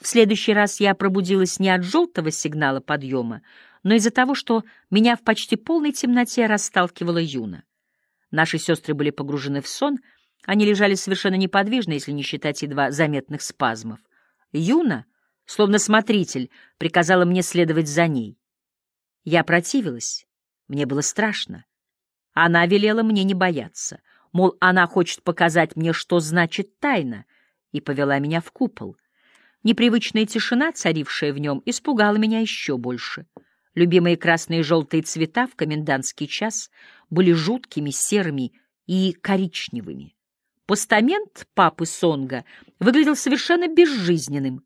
В следующий раз я пробудилась не от желтого сигнала подъема, но из-за того, что меня в почти полной темноте расталкивала Юна. Наши сестры были погружены в сон, они лежали совершенно неподвижно, если не считать едва заметных спазмов. Юна, словно смотритель, приказала мне следовать за ней. Я противилась, мне было страшно. Она велела мне не бояться, мол, она хочет показать мне, что значит тайна, и повела меня в купол. Непривычная тишина, царившая в нем, испугала меня еще больше — Любимые красные и желтые цвета в комендантский час были жуткими, серыми и коричневыми. Постамент папы Сонга выглядел совершенно безжизненным.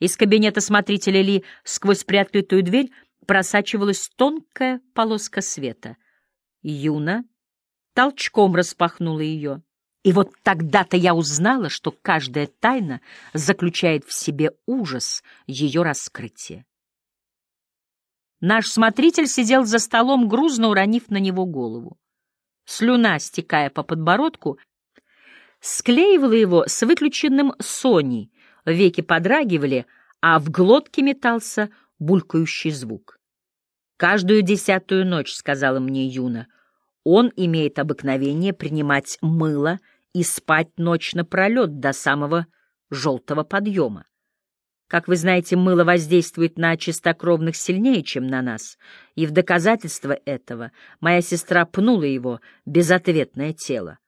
Из кабинета смотрителя Ли сквозь приоткрытую дверь просачивалась тонкая полоска света. Юна толчком распахнула ее. И вот тогда-то я узнала, что каждая тайна заключает в себе ужас ее раскрытия. Наш смотритель сидел за столом, грузно уронив на него голову. Слюна, стекая по подбородку, склеивала его с выключенным Соней, веки подрагивали, а в глотке метался булькающий звук. «Каждую десятую ночь», — сказала мне Юна, — «он имеет обыкновение принимать мыло и спать ночь напролет до самого желтого подъема. Как вы знаете, мыло воздействует на чистокровных сильнее, чем на нас, и в доказательство этого моя сестра пнула его безответное тело.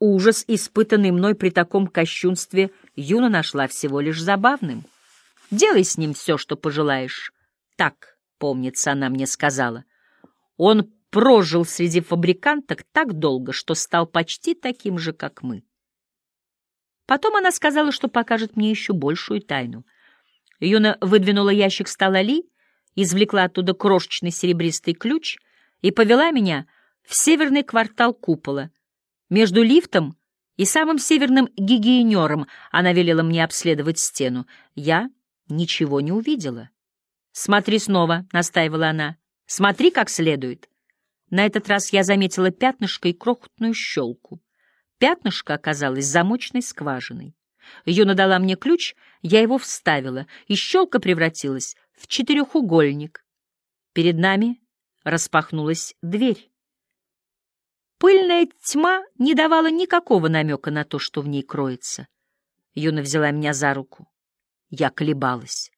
Ужас, испытанный мной при таком кощунстве, Юна нашла всего лишь забавным. «Делай с ним все, что пожелаешь». Так, помнится, она мне сказала. Он прожил среди фабриканток так долго, что стал почти таким же, как мы. Потом она сказала, что покажет мне еще большую тайну — Юна выдвинула ящик стола Ли, извлекла оттуда крошечный серебристый ключ и повела меня в северный квартал купола. Между лифтом и самым северным гигиенером она велела мне обследовать стену. Я ничего не увидела. «Смотри снова», — настаивала она. «Смотри как следует». На этот раз я заметила пятнышко и крохотную щелку. Пятнышко оказалось замочной скважиной. Юна дала мне ключ, я его вставила, и щелка превратилась в четырехугольник. Перед нами распахнулась дверь. Пыльная тьма не давала никакого намека на то, что в ней кроется. Юна взяла меня за руку. Я колебалась.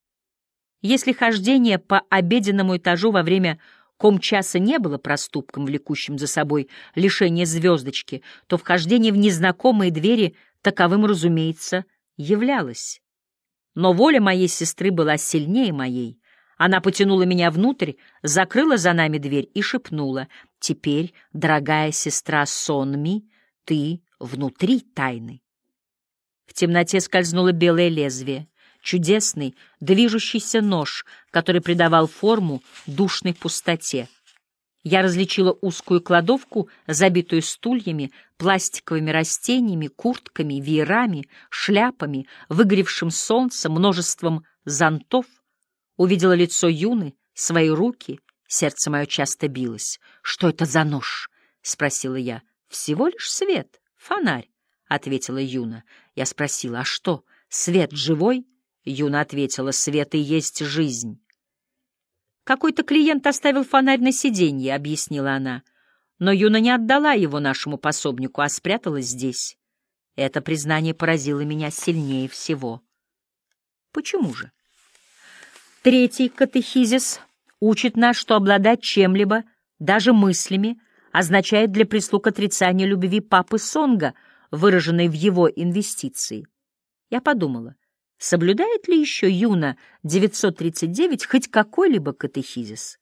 Если хождение по обеденному этажу во время комчаса не было проступком, влекущим за собой лишение звездочки, то вхождение в незнакомые двери таковым, разумеется, являлось. Но воля моей сестры была сильнее моей. Она потянула меня внутрь, закрыла за нами дверь и шепнула, «Теперь, дорогая сестра Сонми, ты внутри тайны». В темноте скользнуло белое лезвие, чудесный, движущийся нож, который придавал форму душной пустоте. Я различила узкую кладовку, забитую стульями, пластиковыми растениями, куртками, веерами, шляпами, выгоревшим солнцем, множеством зонтов. Увидела лицо Юны, свои руки, сердце мое часто билось. «Что это за нож?» — спросила я. «Всего лишь свет, фонарь», — ответила Юна. Я спросила, «А что, свет живой?» Юна ответила, «Свет и есть жизнь». «Какой-то клиент оставил фонарь на сиденье», — объяснила она. «Но Юна не отдала его нашему пособнику, а спрятала здесь». Это признание поразило меня сильнее всего. Почему же? Третий катехизис учит нас, что обладать чем-либо, даже мыслями, означает для прислуг отрицание любви папы Сонга, выраженной в его инвестиции. Я подумала — Соблюдает ли еще Юна 939 хоть какой-либо катехизис?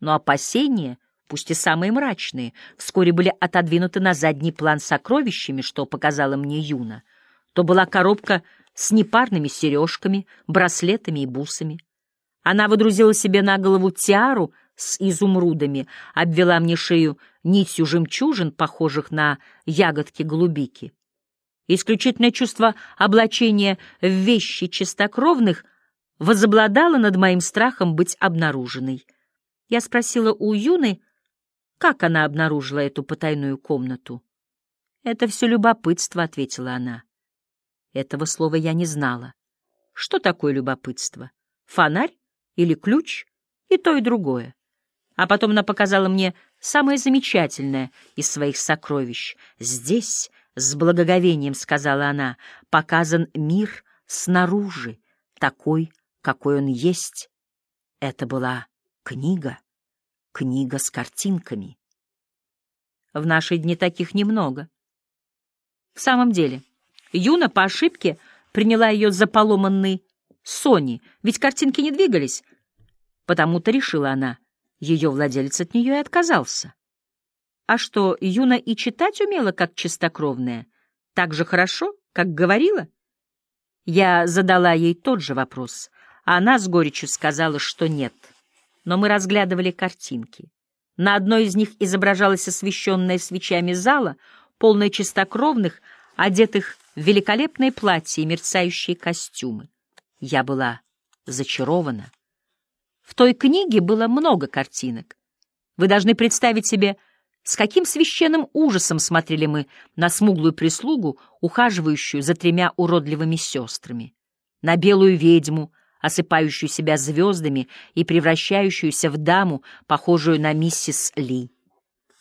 Но опасения, пусть и самые мрачные, вскоре были отодвинуты на задний план сокровищами, что показала мне Юна. То была коробка с непарными сережками, браслетами и бусами. Она выдрузила себе на голову тиару с изумрудами, обвела мне шею нитью жемчужин, похожих на ягодки голубики. Исключительное чувство облачения в вещи чистокровных возобладало над моим страхом быть обнаруженной. Я спросила у Юны, как она обнаружила эту потайную комнату. «Это все любопытство», — ответила она. Этого слова я не знала. Что такое любопытство? Фонарь или ключ? И то, и другое. А потом она показала мне самое замечательное из своих сокровищ. Здесь, с благоговением сказала она, показан мир снаружи, такой, какой он есть. Это была книга, книга с картинками. В наши дни таких немного. В самом деле, Юна по ошибке приняла ее за поломанный Сони, ведь картинки не двигались. Потому-то решила она, ее владелец от нее и отказался. А что, Юна и читать умела, как чистокровная, так же хорошо, как говорила? Я задала ей тот же вопрос, а она с горечью сказала, что нет. Но мы разглядывали картинки. На одной из них изображалась освещенная свечами зала, полная чистокровных, одетых в великолепные платья и мерцающие костюмы. Я была зачарована. В той книге было много картинок. Вы должны представить себе, с каким священным ужасом смотрели мы на смуглую прислугу, ухаживающую за тремя уродливыми сестрами, на белую ведьму, осыпающую себя звездами и превращающуюся в даму, похожую на миссис Ли,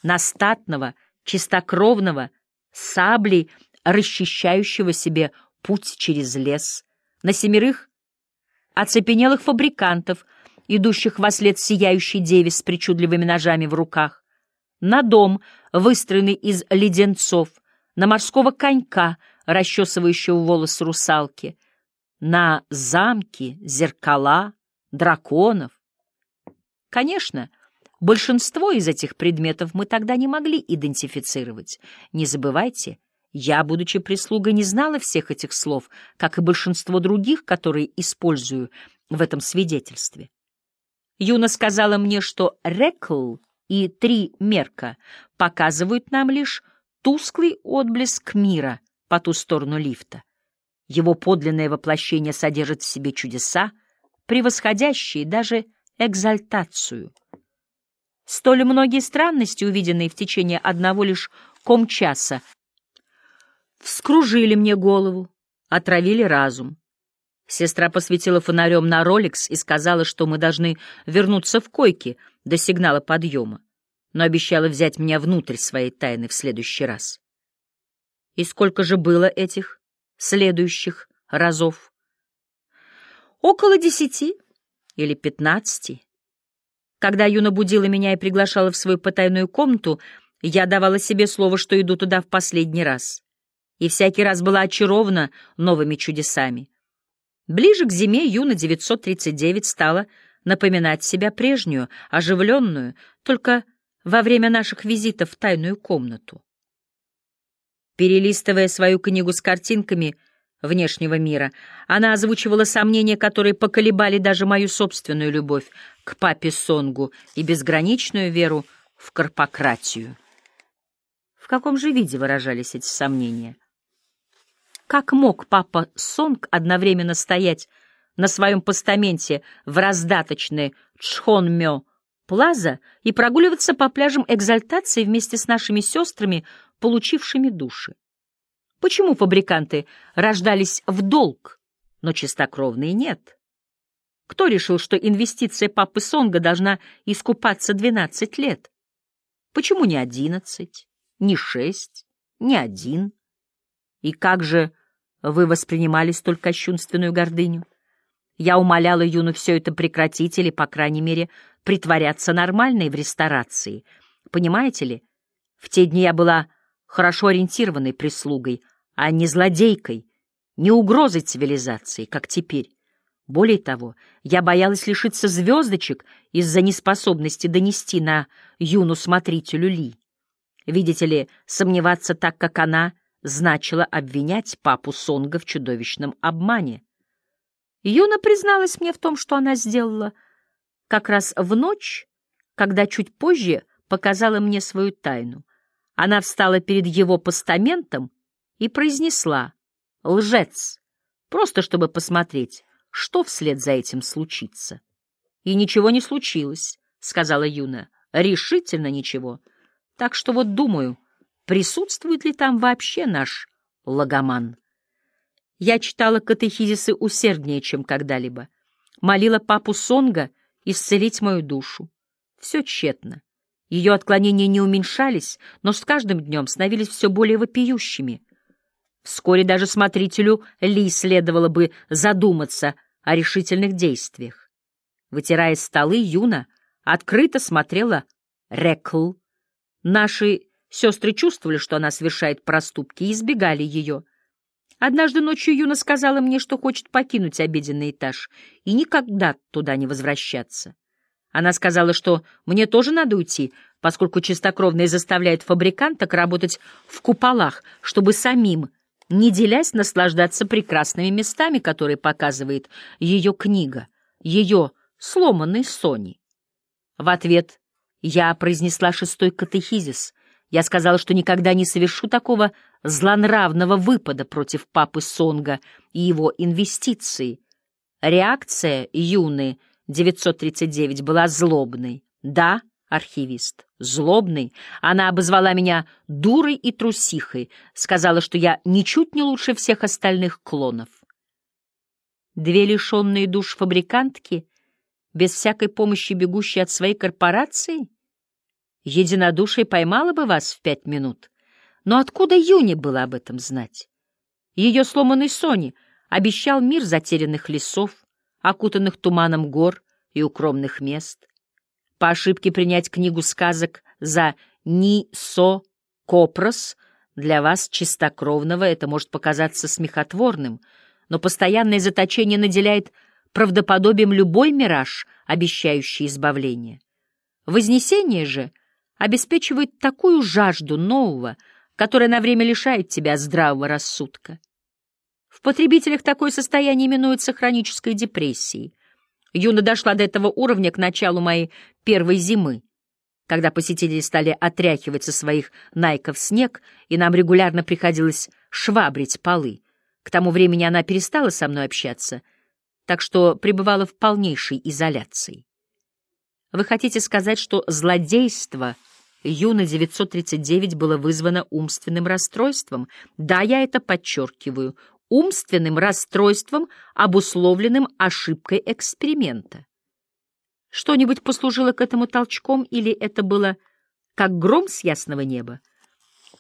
на статного, чистокровного, саблей, расчищающего себе путь через лес, на семерых оцепенелых фабрикантов, идущих во след сияющей деве с причудливыми ножами в руках, на дом, выстроенный из леденцов, на морского конька, расчесывающего волосы русалки, на замки, зеркала, драконов. Конечно, большинство из этих предметов мы тогда не могли идентифицировать. Не забывайте, я, будучи прислугой, не знала всех этих слов, как и большинство других, которые использую в этом свидетельстве. Юна сказала мне, что «рекл» и «три мерка» показывают нам лишь тусклый отблеск мира по ту сторону лифта. Его подлинное воплощение содержит в себе чудеса, превосходящие даже экзальтацию. Столь многие странности, увиденные в течение одного лишь комчаса, вскружили мне голову, отравили разум. Сестра посветила фонарем на Ролекс и сказала, что мы должны вернуться в койки до сигнала подъема, но обещала взять меня внутрь своей тайны в следующий раз. И сколько же было этих следующих разов? Около десяти или пятнадцати. Когда Юна будила меня и приглашала в свою потайную комнату, я давала себе слово, что иду туда в последний раз и всякий раз была очарована новыми чудесами. Ближе к зиме Юна 939 стала напоминать себя прежнюю, оживленную, только во время наших визитов в тайную комнату. Перелистывая свою книгу с картинками внешнего мира, она озвучивала сомнения, которые поколебали даже мою собственную любовь к папе Сонгу и безграничную веру в карпократию. В каком же виде выражались эти сомнения? Как мог папа Сонг одновременно стоять на своем постаменте в раздаточной Чхонмё Плаза и прогуливаться по пляжам экзальтации вместе с нашими сестрами, получившими души? Почему фабриканты рождались в долг, но чистокровные нет? Кто решил, что инвестиция папы Сонга должна искупаться 12 лет? Почему не 11, не 6, не один? И как же вы воспринимали столь кощунственную гордыню? Я умоляла Юну все это прекратить или, по крайней мере, притворяться нормальной в ресторации. Понимаете ли, в те дни я была хорошо ориентированной прислугой, а не злодейкой, не угрозой цивилизации, как теперь. Более того, я боялась лишиться звездочек из-за неспособности донести на Юну смотрителю Ли. Видите ли, сомневаться так, как она — значило обвинять папу Сонга в чудовищном обмане. Юна призналась мне в том, что она сделала как раз в ночь, когда чуть позже показала мне свою тайну. Она встала перед его постаментом и произнесла «Лжец!», просто чтобы посмотреть, что вслед за этим случится. «И ничего не случилось», — сказала Юна, — «решительно ничего. Так что вот думаю...» присутствует ли там вообще наш логоман. Я читала катехизисы усерднее, чем когда-либо. Молила папу Сонга исцелить мою душу. Все тщетно. Ее отклонения не уменьшались, но с каждым днем становились все более вопиющими. Вскоре даже смотрителю Ли следовало бы задуматься о решительных действиях. Вытирая столы, Юна открыто смотрела Рекл. Наши сестры чувствовали, что она совершает проступки, и избегали ее. Однажды ночью Юна сказала мне, что хочет покинуть обеденный этаж и никогда туда не возвращаться. Она сказала, что мне тоже надо уйти, поскольку чистокровные заставляют фабриканток работать в куполах, чтобы самим, не делясь, наслаждаться прекрасными местами, которые показывает ее книга, ее сломанный Сони. В ответ я произнесла шестой катехизис. Я сказала, что никогда не совершу такого злонравного выпада против папы Сонга и его инвестиции. Реакция юны 939 была злобной. Да, архивист, злобный. Она обозвала меня дурой и трусихой, сказала, что я ничуть не лучше всех остальных клонов. Две лишенные душ фабрикантки, без всякой помощи бегущие от своей корпорации? Единодушие поймало бы вас в пять минут. Но откуда Юне было об этом знать? Ее сломанный Сони обещал мир затерянных лесов, окутанных туманом гор и укромных мест. По ошибке принять книгу сказок за «Ни-Со Копрос» для вас, чистокровного, это может показаться смехотворным, но постоянное заточение наделяет правдоподобием любой мираж, обещающий избавление. Вознесение же обеспечивает такую жажду нового, которое на время лишает тебя здравого рассудка. В потребителях такое состояние именуется хронической депрессией. Юна дошла до этого уровня к началу моей первой зимы, когда посетители стали отряхивать со своих найков снег, и нам регулярно приходилось швабрить полы. К тому времени она перестала со мной общаться, так что пребывала в полнейшей изоляции. Вы хотите сказать, что злодейство — Юна 939 было вызвано умственным расстройством. Да, я это подчеркиваю. Умственным расстройством, обусловленным ошибкой эксперимента. Что-нибудь послужило к этому толчком, или это было как гром с ясного неба?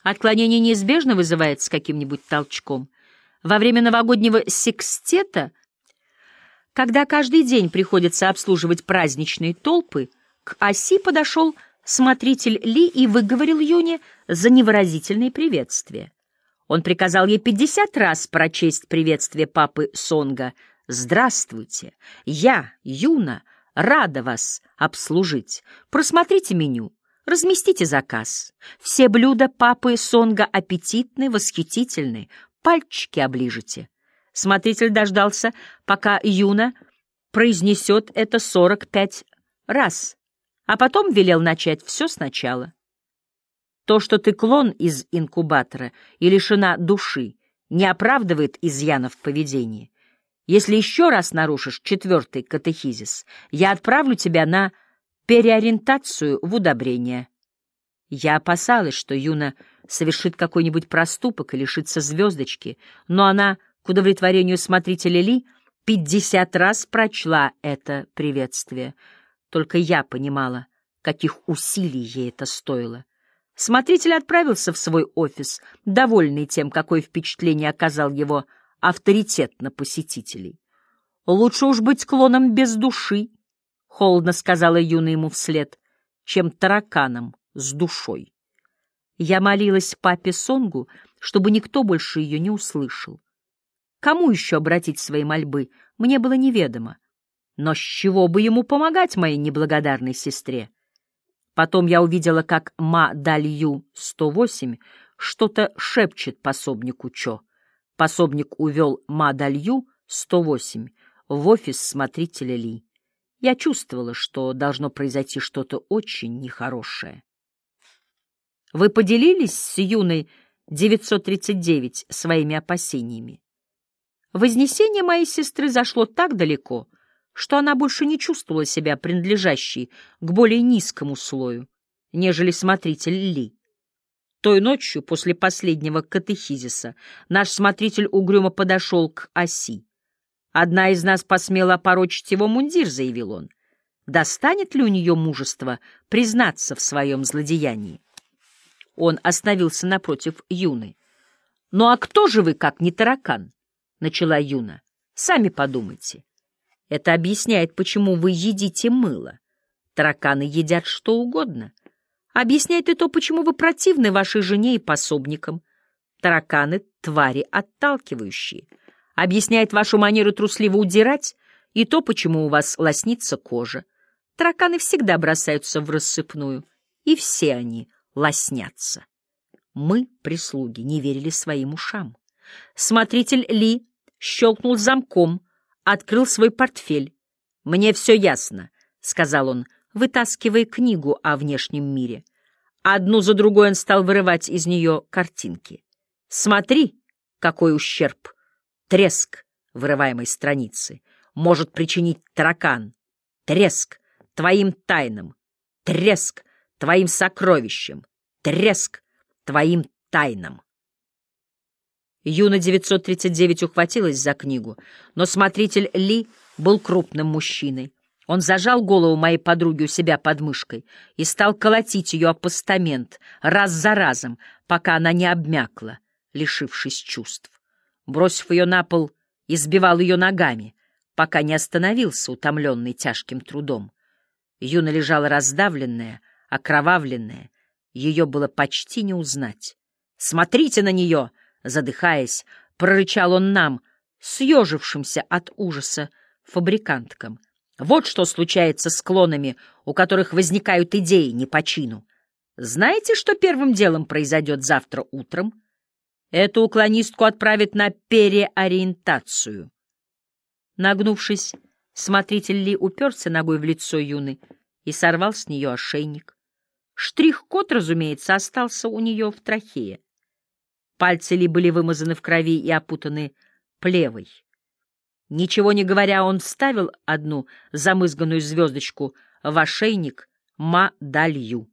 Отклонение неизбежно вызывается каким-нибудь толчком. Во время новогоднего секстета, когда каждый день приходится обслуживать праздничные толпы, к оси подошел смотритель Ли и выговорил Юне за невыразительные приветствия. Он приказал ей пятьдесят раз прочесть приветствие папы Сонга. «Здравствуйте! Я, Юна, рада вас обслужить. Просмотрите меню, разместите заказ. Все блюда папы Сонга аппетитны, восхитительны. Пальчики оближете». Смотритель дождался, пока Юна произнесет это сорок пять раз а потом велел начать все сначала. То, что ты клон из инкубатора и лишена души, не оправдывает изъянов в поведении. Если еще раз нарушишь четвертый катехизис, я отправлю тебя на переориентацию в удобрение. Я опасалась, что Юна совершит какой-нибудь проступок и лишится звездочки, но она, к удовлетворению смотрителя Ли, пятьдесят раз прочла это приветствие — только я понимала, каких усилий ей это стоило. Смотритель отправился в свой офис, довольный тем, какое впечатление оказал его авторитет на посетителей. «Лучше уж быть клоном без души», — холодно сказала Юна ему вслед, — «чем тараканом с душой». Я молилась папе Сонгу, чтобы никто больше ее не услышал. Кому еще обратить свои мольбы, мне было неведомо. Но с чего бы ему помогать моей неблагодарной сестре? Потом я увидела, как Ма Далью 108 что-то шепчет пособнику Чо. Пособник увел Ма Далью 108 в офис смотрителя Ли. Я чувствовала, что должно произойти что-то очень нехорошее. Вы поделились с юной 939 своими опасениями? Вознесение моей сестры зашло так далеко, что она больше не чувствовала себя принадлежащей к более низкому слою, нежели смотритель Ли. Той ночью, после последнего катехизиса, наш смотритель угрюмо подошел к оси. «Одна из нас посмела опорочить его мундир», — заявил он. «Достанет ли у нее мужество признаться в своем злодеянии?» Он остановился напротив Юны. «Ну а кто же вы, как не таракан?» — начала Юна. «Сами подумайте. Это объясняет, почему вы едите мыло. Тараканы едят что угодно. Объясняет и то, почему вы противны вашей жене и пособникам. Тараканы — твари отталкивающие. Объясняет вашу манеру трусливо удирать и то, почему у вас лоснится кожа. Тараканы всегда бросаются в рассыпную, и все они лоснятся. Мы, прислуги, не верили своим ушам. Смотритель Ли щелкнул замком, открыл свой портфель. «Мне все ясно», — сказал он, вытаскивая книгу о внешнем мире. Одну за другой он стал вырывать из нее картинки. «Смотри, какой ущерб! Треск вырываемой страницы может причинить таракан. Треск твоим тайнам. Треск твоим сокровищам. Треск твоим тайнам». Юна 939 ухватилась за книгу, но смотритель Ли был крупным мужчиной. Он зажал голову моей подруги у себя под мышкой и стал колотить ее о постамент раз за разом, пока она не обмякла, лишившись чувств. Бросив ее на пол, избивал ее ногами, пока не остановился, утомленный тяжким трудом. Юна лежала раздавленная, окровавленная, ее было почти не узнать. «Смотрите на нее!» Задыхаясь, прорычал он нам, съежившимся от ужаса фабриканткам. Вот что случается с клонами, у которых возникают идеи не по чину. Знаете, что первым делом произойдет завтра утром? Эту уклонистку отправят на переориентацию. Нагнувшись, смотритель Ли уперся ногой в лицо Юны и сорвал с нее ошейник. Штрих-код, разумеется, остался у нее в трахее. Пальцы Ли были вымазаны в крови и опутаны плевой. Ничего не говоря, он вставил одну замызганную звездочку в ошейник Ма-Далью.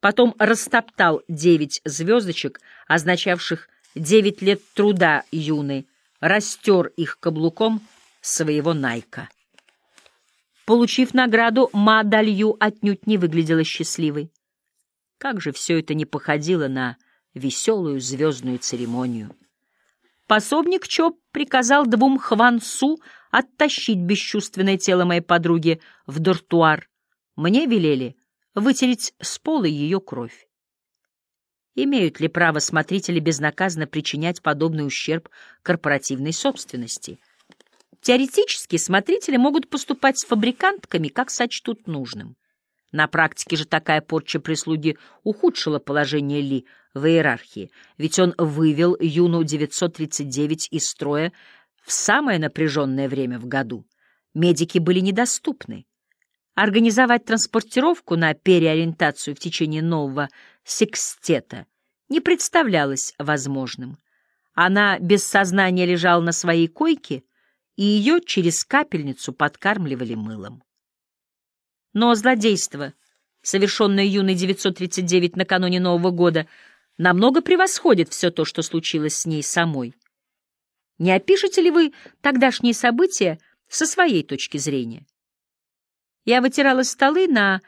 Потом растоптал девять звездочек, означавших девять лет труда юны, растер их каблуком своего найка. Получив награду, Ма-Далью отнюдь не выглядела счастливой. Как же все это не походило на веселую звездную церемонию. Пособник Чоп приказал двум Хвансу оттащить бесчувственное тело моей подруги в дортуар. Мне велели вытереть с пола ее кровь. Имеют ли право смотрители безнаказанно причинять подобный ущерб корпоративной собственности? Теоретически смотрители могут поступать с фабрикантками, как сочтут нужным. На практике же такая порча прислуги ухудшила положение Ли в иерархии, ведь он вывел Юну 939 из строя в самое напряженное время в году. Медики были недоступны. Организовать транспортировку на переориентацию в течение нового секстета не представлялось возможным. Она без сознания лежала на своей койке, и ее через капельницу подкармливали мылом. Но злодейство, совершенное юной 939 накануне Нового года, намного превосходит все то, что случилось с ней самой. Не опишете ли вы тогдашние события со своей точки зрения? Я вытирала столы на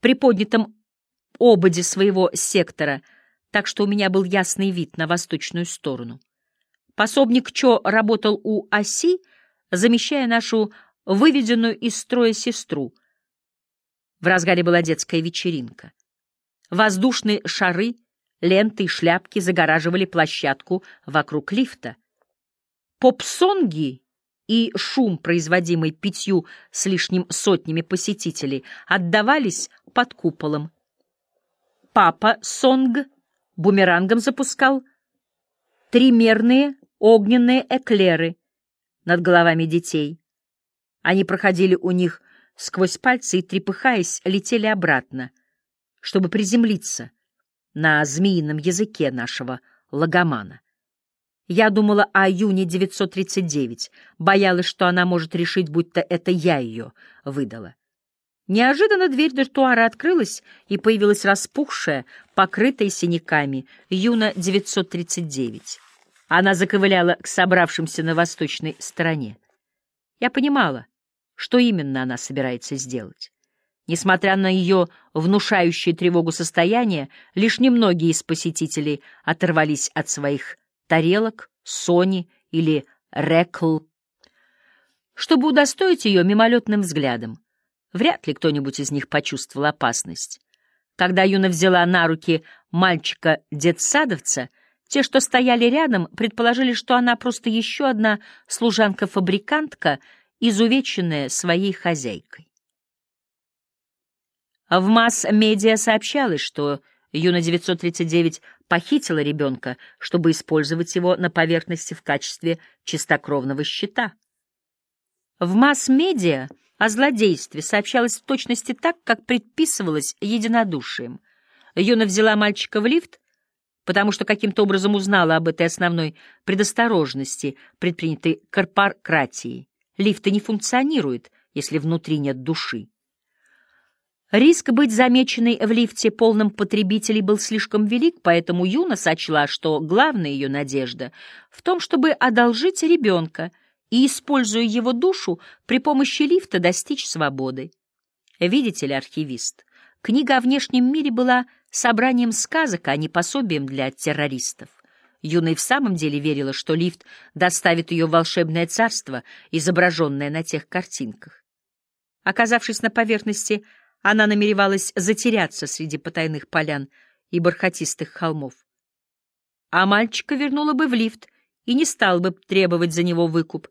приподнятом ободе своего сектора, так что у меня был ясный вид на восточную сторону. Пособник Чо работал у оси, замещая нашу выведенную из строя сестру — в разгаре была детская вечеринка. Воздушные шары, ленты и шляпки загораживали площадку вокруг лифта. Поп-сонги и шум, производимый пятью с лишним сотнями посетителей, отдавались под куполом. Папа Сонг бумерангом запускал тримерные огненные эклеры над головами детей. Они проходили у них сквозь пальцы и, трепыхаясь, летели обратно, чтобы приземлиться на змеином языке нашего логомана. Я думала о Юне 939, боялась, что она может решить, будто это я ее выдала. Неожиданно дверь дартуара открылась, и появилась распухшая, покрытая синяками, Юна 939. Она заковыляла к собравшимся на восточной стороне. Я понимала, что именно она собирается сделать. Несмотря на ее внушающее тревогу состояние, лишь немногие из посетителей оторвались от своих тарелок, сони или рекл, чтобы удостоить ее мимолетным взглядом. Вряд ли кто-нибудь из них почувствовал опасность. Когда Юна взяла на руки мальчика-детсадовца, те, что стояли рядом, предположили, что она просто еще одна служанка-фабрикантка, изувеченная своей хозяйкой. В масс-медиа сообщалось, что Юна 939 похитила ребенка, чтобы использовать его на поверхности в качестве чистокровного щита. В масс-медиа о злодействе сообщалось в точности так, как предписывалось единодушием. Юна взяла мальчика в лифт, потому что каким-то образом узнала об этой основной предосторожности, предпринятой корпоратией. Лифты не функционируют, если внутри нет души. Риск быть замеченной в лифте полным потребителей был слишком велик, поэтому Юна сочла, что главная ее надежда в том, чтобы одолжить ребенка — и, используя его душу, при помощи лифта достичь свободы. Видите ли, архивист, книга о внешнем мире была собранием сказок, а не пособием для террористов. Юна и в самом деле верила, что лифт доставит ее в волшебное царство, изображенное на тех картинках. Оказавшись на поверхности, она намеревалась затеряться среди потайных полян и бархатистых холмов. А мальчика вернула бы в лифт, и не стал бы требовать за него выкуп,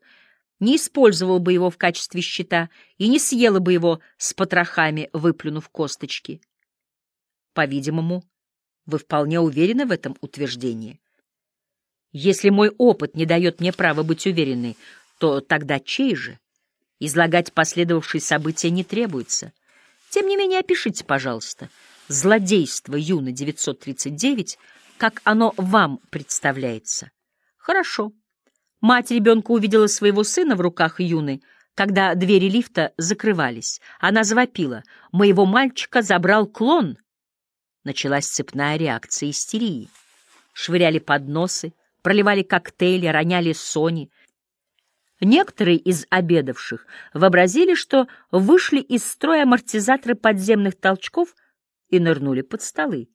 не использовал бы его в качестве щита и не съела бы его с потрохами, выплюнув косточки. По-видимому, вы вполне уверены в этом утверждении. Если мой опыт не дает мне права быть уверенной, то тогда чей же? Излагать последовавшие события не требуется. Тем не менее, опишите, пожалуйста, злодейство Юны 939, как оно вам представляется. Хорошо. Мать ребенка увидела своего сына в руках Юны, когда двери лифта закрывались. Она завопила. «Моего мальчика забрал клон!» Началась цепная реакция истерии. Швыряли подносы, проливали коктейли, роняли сони. Некоторые из обедавших вообразили, что вышли из строя амортизаторы подземных толчков и нырнули под столы.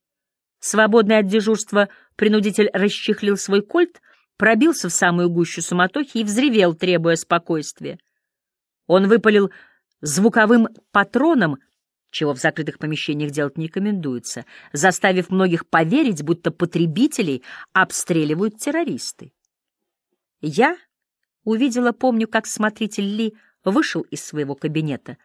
Свободный от дежурства принудитель расчехлил свой кольт — пробился в самую гущу суматохи и взревел, требуя спокойствия. Он выпалил звуковым патроном, чего в закрытых помещениях делать не рекомендуется, заставив многих поверить, будто потребителей обстреливают террористы. Я увидела, помню, как смотритель Ли вышел из своего кабинета,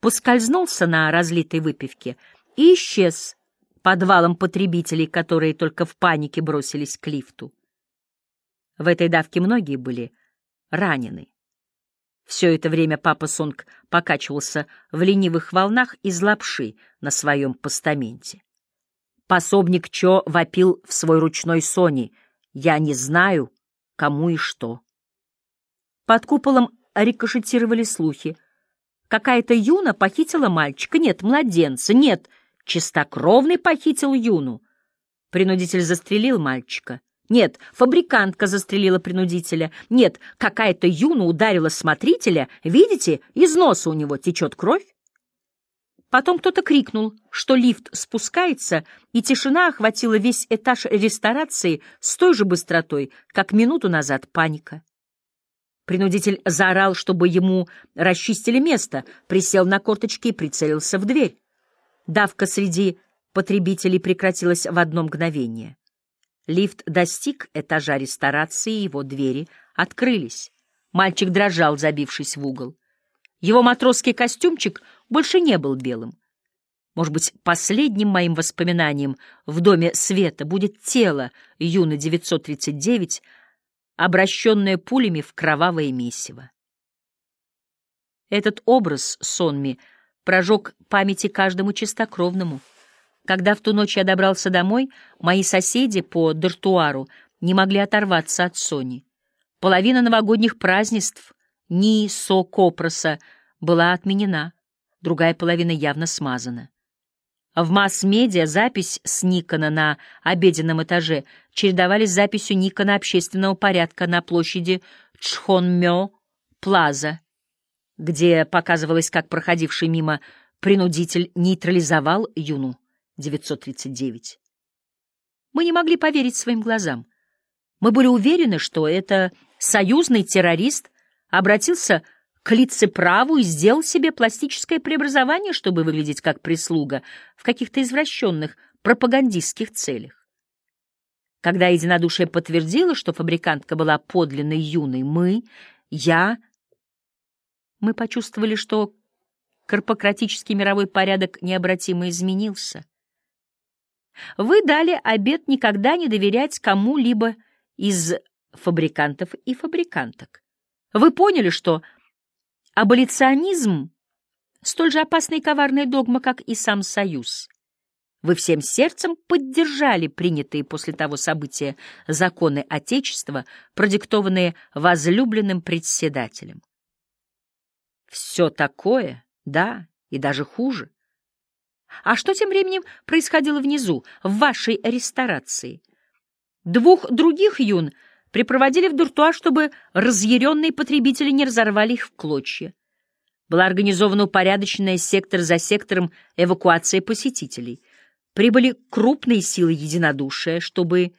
поскользнулся на разлитой выпивке и исчез подвалом потребителей, которые только в панике бросились к лифту. В этой давке многие были ранены. Все это время папа Сонг покачивался в ленивых волнах из лапши на своем постаменте. Пособник Чо вопил в свой ручной сони «Я не знаю, кому и что». Под куполом рикошетировали слухи. Какая-то Юна похитила мальчика, нет, младенца, нет, чистокровный похитил Юну. Принудитель застрелил мальчика. Нет, фабрикантка застрелила принудителя. Нет, какая-то юна ударила смотрителя. Видите, из носа у него течет кровь. Потом кто-то крикнул, что лифт спускается, и тишина охватила весь этаж ресторации с той же быстротой, как минуту назад паника. Принудитель заорал, чтобы ему расчистили место, присел на корточки и прицелился в дверь. Давка среди потребителей прекратилась в одно мгновение. Лифт достиг этажа ресторации, его двери открылись. Мальчик дрожал, забившись в угол. Его матросский костюмчик больше не был белым. Может быть, последним моим воспоминанием в Доме Света будет тело Юны 939, обращенное пулями в кровавое месиво. Этот образ Сонми прожег памяти каждому чистокровному — когда в ту ночь я добрался домой, мои соседи по дартуару не могли оторваться от Сони. Половина новогодних празднеств Ни Со Копроса была отменена. другая половина явно смазана. В масс-медиа запись с Никона на обеденном этаже чередовались с записью Никона общественного порядка на площади Чхонмё Плаза, где показывалось, как проходивший мимо принудитель нейтрализовал Юну 939. Мы не могли поверить своим глазам. Мы были уверены, что это союзный террорист обратился к лицеправу и сделал себе пластическое преобразование, чтобы выглядеть как прислуга в каких-то извращенных пропагандистских целях. Когда единодушие подтвердило, что фабрикантка была подлинной юной, мы, я, мы почувствовали, что корпократический мировой порядок необратимо изменился. Вы дали обет никогда не доверять кому-либо из фабрикантов и фабриканток. Вы поняли, что Аболиционизм — столь же опасная и коварная догма, как и сам Союз. Вы всем сердцем поддержали принятые после того события законы Отечества, продиктованные возлюбленным председателем. Все такое, да, и даже хуже. А что тем временем происходило внизу, в вашей ресторации? Двух других юн — припроводили в дуртуа, чтобы разъяренные потребители не разорвали их в клочья. Была организована упорядоченная сектор за сектором эвакуация посетителей. Прибыли крупные силы единодушия, чтобы,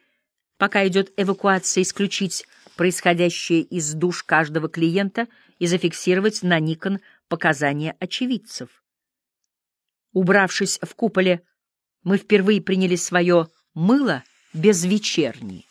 пока идет эвакуация, исключить происходящее из душ каждого клиента и зафиксировать на Никон показания очевидцев. Убравшись в куполе, мы впервые приняли свое мыло без вечерней.